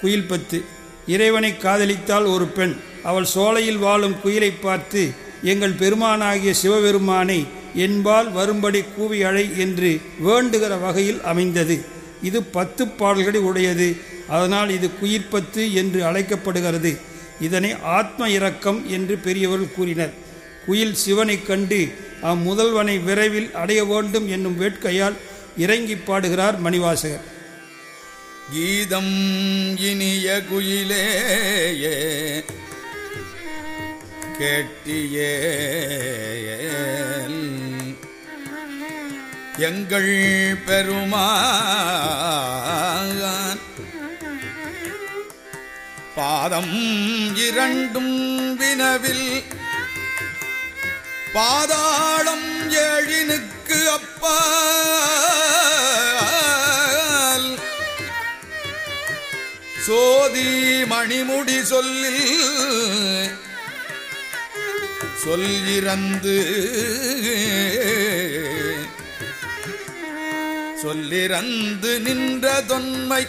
குயில் பத்து இறைவனை காதலித்தால் ஒரு பெண் அவள் சோலையில் வாழும் குயிலை பார்த்து எங்கள் பெருமானாகிய சிவபெருமானை என்பால் வரும்படி கூவி அழை என்று வேண்டுகிற வகையில் அமைந்தது. இது பத்து பாடல்களை உடையது. அதனால் இது குயிர்ப்பத்து என்று அழைக்கப்படுகிறது. இதனை ஆத்ம இரக்கம் என்று பெரியவர்கள் கூறினர். குயில் சிவனைக் கண்டு அம்முதல்வனை விரைவில் அடைய வேண்டும் என்னும் வேட்கையால் இறங்கி பாடுகிறார் மணிவாசகர். கீதம் இனிய குயிலேயே கேட்டியே. எங்கள் பெருமான் பாதம் இரண்டும் வினவில் பாதாளம் ஏழினுக்கு அப்பா சோதி மணிமுடி சொல்லில் சொல்லிறந்து சொல்லிறந்து நின்ற தொன்மை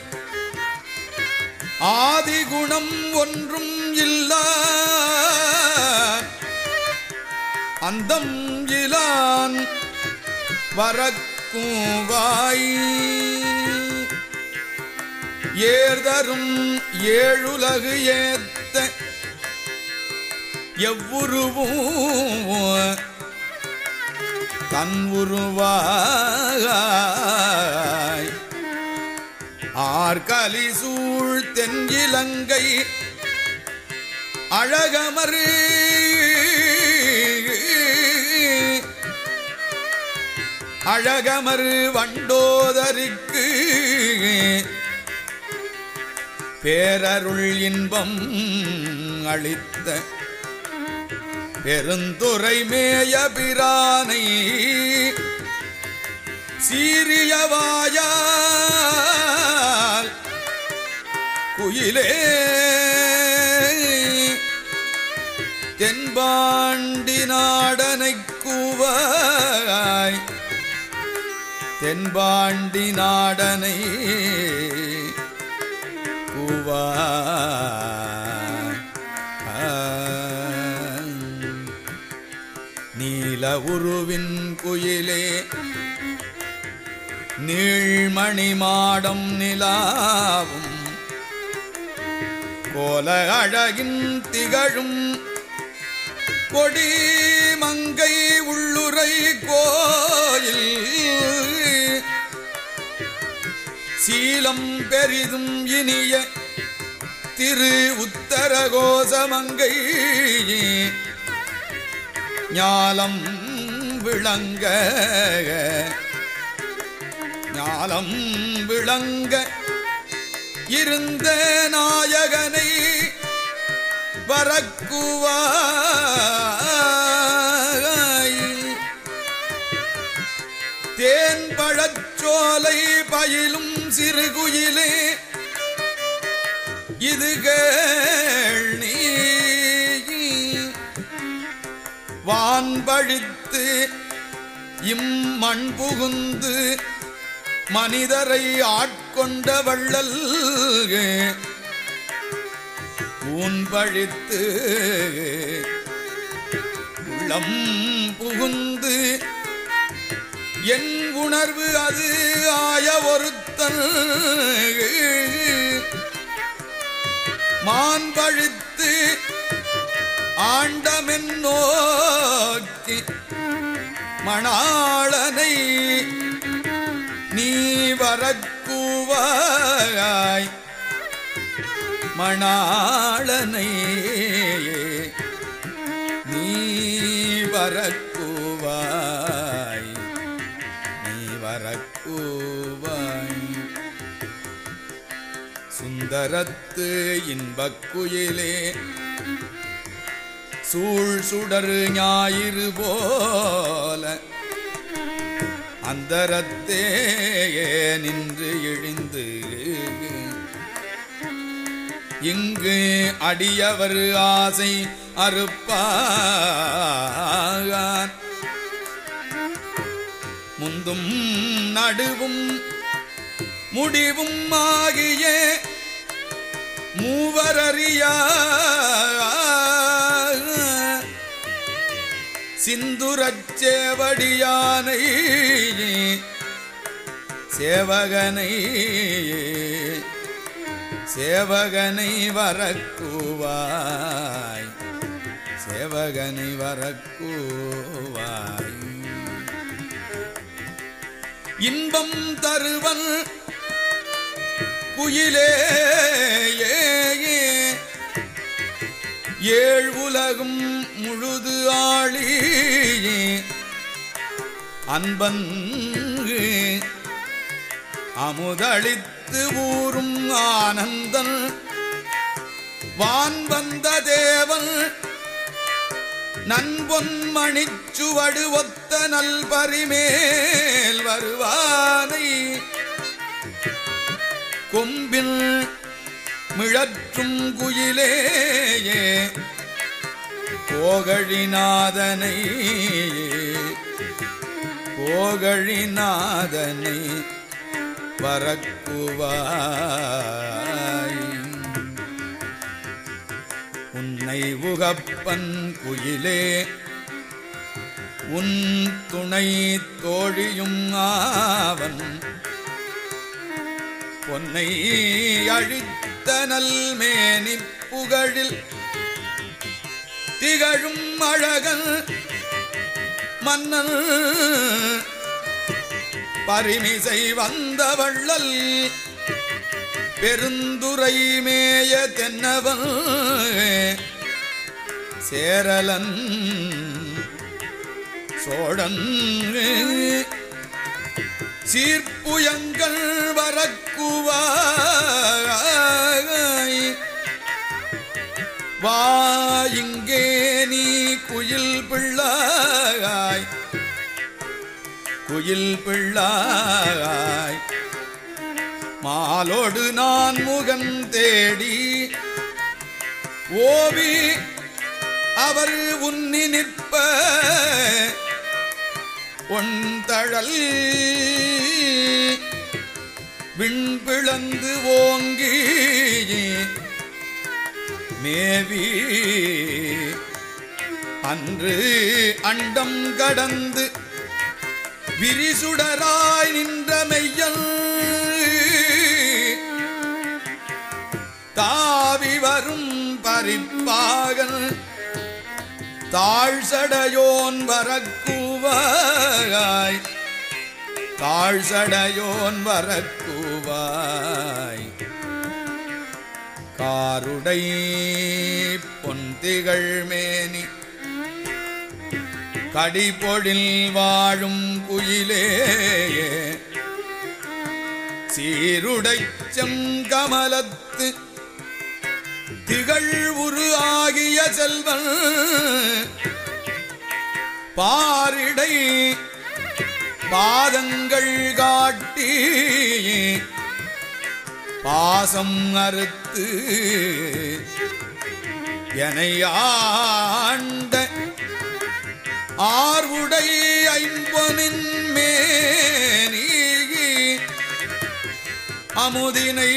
ஆதிகுணம் ஒன்றும் இல்ல. அந்தம் இலான் வரக்கூவாய். ஏர்தரும் ஏழுலகு ஏத்த எவ்வுருவும் தன் உருவாய் ஆர்கலி சூழ் தென்கிலங்கை அழகமரு. அழகமரு வண்டோதருக்கு பேரருள் இன்பம் அளித்த பெருந்துரை மேய பிரானை சீரியவாயால் குயிலே தென்பாண்டி நாடனை கூவாய். தென்பாண்டி நாடனை கூவாய் நீல உருவின் குயிலே நீழ்மணி மாடம் நிலாவும். கோல அழகின் திகழும் கொடி மங்கை உள்ளுரை கோயில். சீலம் பெரிதும் இனிய திரு உத்தரகோசமங்கை ஞாலம் விளங்க ஞாலம் விளங்க இருந்த நாயகனை வரக்குவாய். தேன் பழச்சோலை பயிலும் சிறுகுயிலே இது கேள் நீ வான்பழித்து இம்மண் புகுந்து மனிதரை ஆட்கொண்ட வள்ளல் ஊன்பழித்து உள்ளம் புகுந்து என் உணர்வு அது ஆய ஒருத்தன் மான்பழித்து ஆண்டமென் நோக்கி மணாளனை நீ வரக்கூவாய் மணாளனை நீ வரக்கூவாய் சுடரத்து இன்பக்குயிலே. சூழ் சுடரு ஞாயிறு போல அந்தரத்தே நின்று இழிந்து இங்கு அடியவர் ஆசை அறுப்பார். முந்தும் நடுவும் முடிவும் ஆகிய மூவரறியா சிந்துரச்சேவடியானை சேவகனை சேவகனை வரக்குவாய். சேவகனை வரக்குவாய். இன்பம் தருவன் குயிலே ஏழ் உலகும் முழுது ஆளி அன்பன் அமுதளித்து ஊறும் ஆனந்தன். வான் வந்த தேவன் நண்பொன்மணிச்சுவடு ஒத்த நல்பரிமேல் வருவானை. கொம்பில் மிழற்றும் குயிலேயே கோகழிநாதனை கோகழிநாதனை பறக்குவாய் உன்னை உகப்பன் குயிலே உன் துணை தோழியும் ஆவன் பொன்னை அழித்த நல்மேனி புகழில் திகழும் அழகன் மன்னன். பரிமிசை வந்த வள்ளல் பெருந்துரை மேய தென்னவன். சேரலன் சோழன். சீர்ப்புயங்கள் வரக் குவாய். வா இங்கே நீ குயில் பிள்ளாய். குயில் பிள்ளாய். மாலோடு நான் முகம் தேடி ஓவி அவர் உன்னி நிற்ப. ஒன் தழல் விண்பிளந்து ஓங்கி மேவி. அன்று அண்டம் கடந்து விரிசுடராய் நின்ற மெய்யல் தாவி வரும் பரிப்பாகன் தாழ்சடையோன் வரக்குவாய். தாழ்சடையோன் வரக்குவாய். காருடை பொந்திகள் மேனி. கடிபொழில் வாழும் குயிலே சீருடை செங்கமலத்து திகழ் உரு ஆகிய செல்வன். பாரிடை பாதங்கள் காட்டி பாசம் அறுத்து எனையாண்ட ஆர்வுடை ஐம்பனின் மேனீ அமுதினை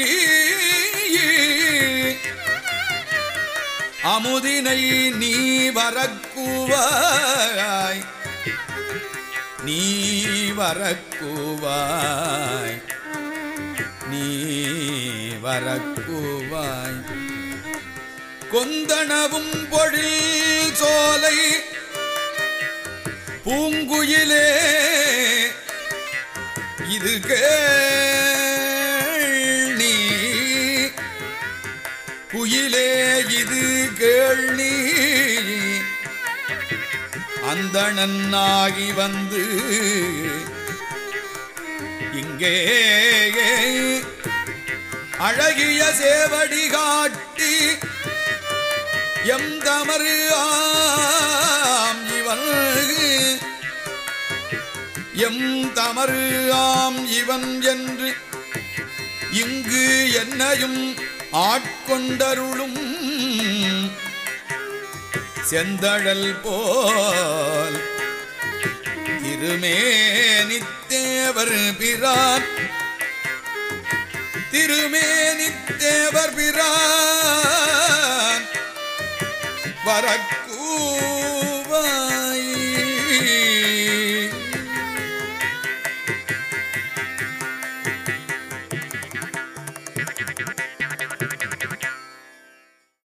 அமுதினை நீ வரக்குவாய். நீ வரக்குவாய் நீ வரக்குவாய். கொந்தனவும் பொழில் சோலை பூங்குயிலே இது கேள் நீ. குயிலே இது கேள் அந்தணனாகி வந்து இங்கே அழகிய சேவடி காட்டி எம் தமறு ஆம் இவன். எம் தமறு ஆம் இவன் என்று இங்கு என்னையும் ஆட்கொண்டருளும் செந்தழல் போல். திருமேனித்தேவர் பிரான். திருமேனித்தேவர் பிரான். வரக்கூவா